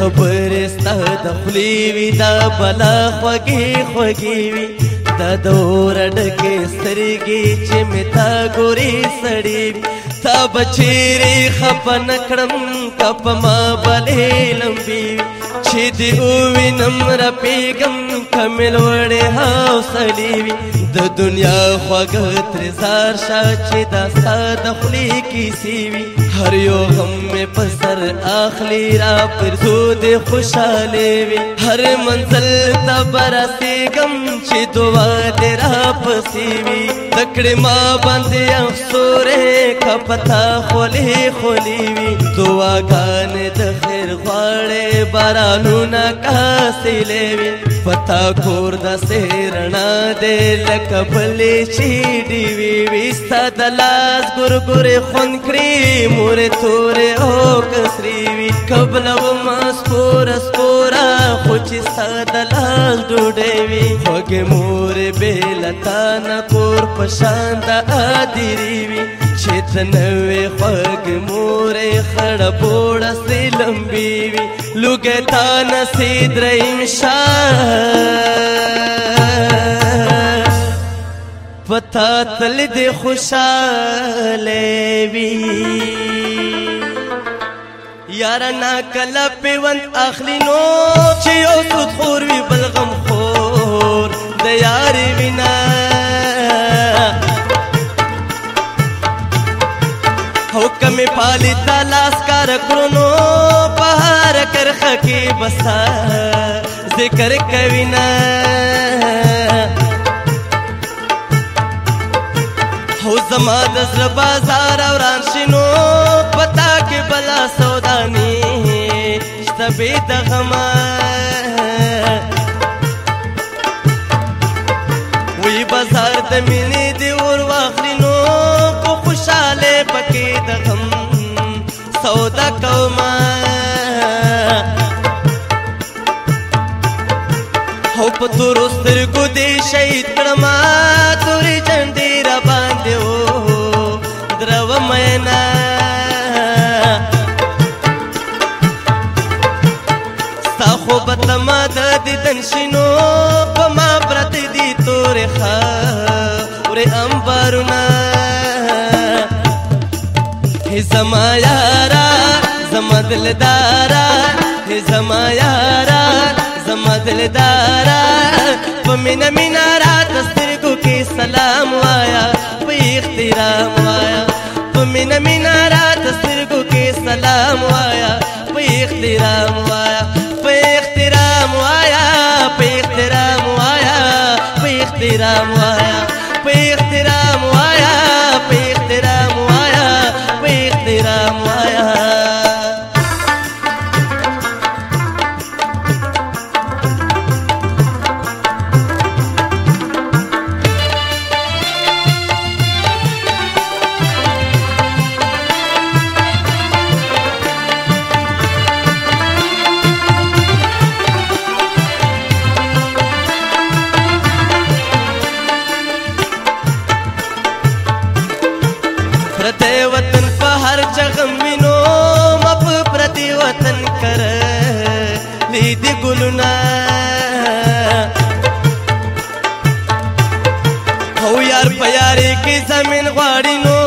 خبرې ستا د خولې وي دا بلا خوږې خوږې وي دا دور ډکې سترګې چې مې تا ګورې سړې تا به چیرې خفه نه کړم که په ما بلې لمبې وي چې دې ووینم رپېږم که مې لوړې حوصلې وي د دنیا خوږه تر زار شاه چې دا ساده خلی کی سیوی هر یو غم می په سر اخلی را پر زود خوشاله وی هر منزل ته برسي غم چې دعا دې را پسی وی تکړه ما باندې افسوره کپتا خلی خلی وی دعاګان د خیر غواړې بارانو نا کاسلې وی پتا کور د سرنا دې لکه بلې چې ډیوي وي ستا د لاس ګورګورې خوند کړي مورې تورې او کسري وي قبله ومه سپوره سپوره خو چې ستا د لاس ډوډۍ وي خوږې مورې بې له تا نه کور په شان د ادیري وي چې ته نه وې خوږې مورې خړه پوړه سې لمبي وي لوګې تا نه سې دریم شاه پتا تل دې خوشاله وي یار نا کله پیوند اخلي نو چې یو سود خور وي بلغم خور د یار وینا حکم پالی تلاس کار کرنو پهار کرخه کې بسا ذکر کوي نه زما د زړه بازار اوران شنو پتا کې بلا سودانی شتبه د غم وی بازار د مینې دی ور واخلی نو کو خوشاله پکې د غم سودا کوما هو په تور سترګو دی شهید کړما تورې جندې را باندې و نه ستا خو به تما د دیدن شینو په ما پرتې دي تورې ښه ورې انبارونه هې زما یاره زما دلداره هې زما یاره زما دلداره په مینه مینه راته سترګو کې سلام وایا مینا مینا را تسترګو کې سلام وایا په اخترام پرته وطن په هر چغم وینو مپ پرتی وطن کر لید ګلنا هو یار په یاري کې زمين غواړي نو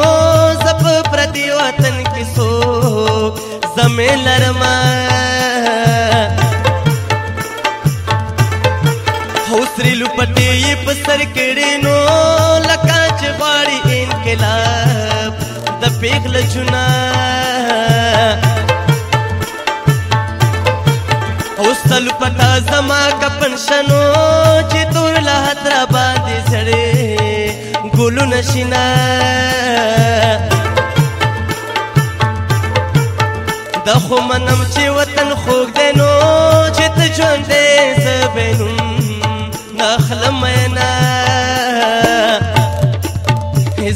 زپ پرتی وطن کې سو زمين لرما هو سری لپټي په سر کېړې نو لکه چې غواړي انقلاب پیغله چونه اوستل پتا زما کپن شنو چې تور له حضرت باندې زړې ګلو نشینا د خو منم چې وطن خوګ دی نو چې ته ژوند دې زبینم نخلم نه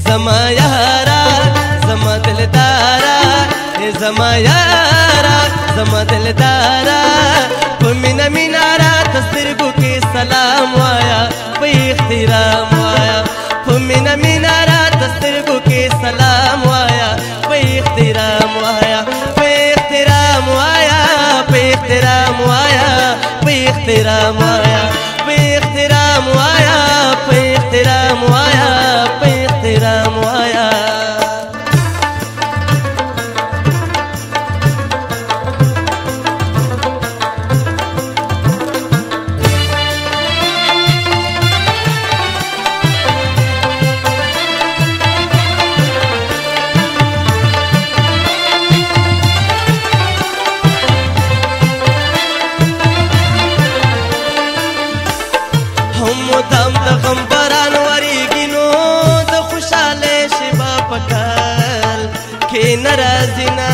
زما یاران زما دلدارا زما یارا زما دلدارا په مینا مینا را تسترګو کې سلام وایا په احترام وایا په مینا مینا را تسترګو کې سلام وایا په احترام وایا په احترام وایا په احترام وایا په احترام پکې ناراضی نه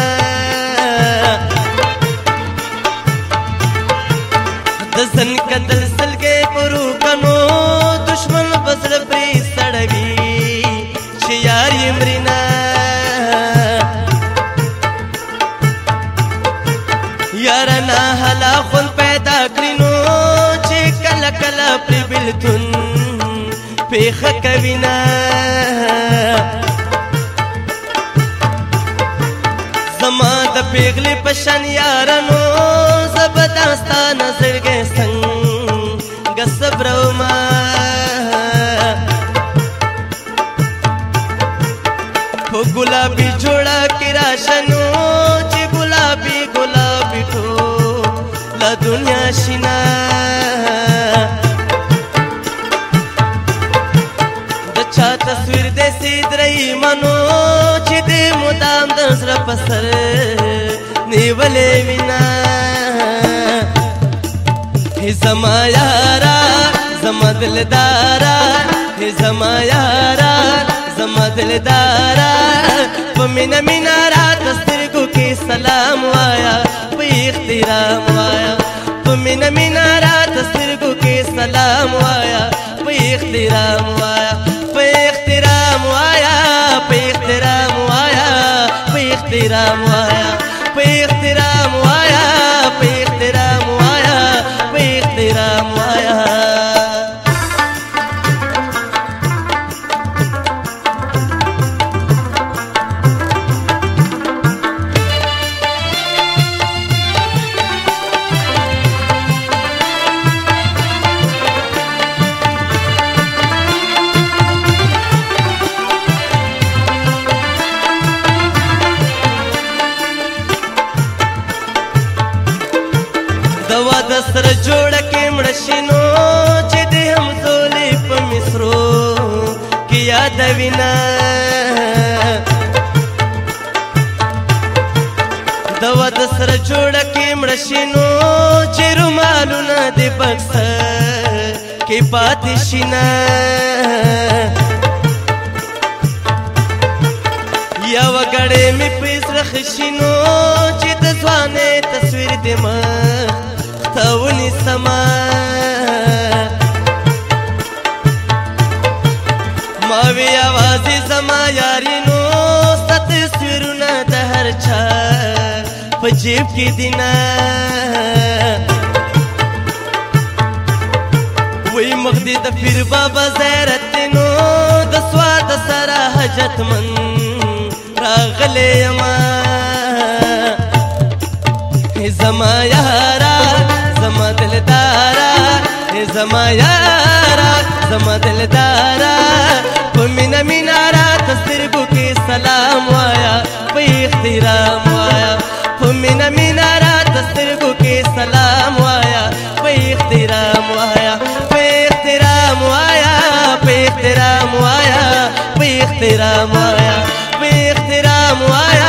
د سن کتل سلګې پرو کنو دشمن بسر پری سړوي چې یار یمرینا یار نه هلا خون پیدا کړینو چې کله کله پر بلتون پیخه کوینا پیغلی پشن یارانو زبداستا نظر گستن گسب رو ما خو گلابی جوڑا کی راشنو چی گلابی گلابی تو لدنیا شنا د چا تصویر دې سید رہی منو ودان د سر پسر نیولې وینا هي زما یارا زما دلدارا هي زما یارا زما دلدارا په مینا مینا رات سترګو کې سلام وایا په احترام وایا په مینا مینا رات سترګو کې سلام وایا په احترام وایا ¡Vamos! شنو چې د هم زولې په مصرو کې یاد وینا د ود سره جوړ کې مړ شنو چې رومالونه د بکس کې پاتې شنه یا وګړې می پیس رخصینو چې د ځوانې تصویر دې ما تاونی سما جيب كيدينا وي مغدي دفير بابا زيرت نو د سوا حجت من راغلې يما زما يارا زما دلدارا زما يارا زما دلدارا په مینا مینا را تسترګو سلام وایا په احترام وایا مینا مینا را دسترګو کې سلام وایا په احترام وایا په احترام وایا په احترام وایا په احترام وایا په احترام وایا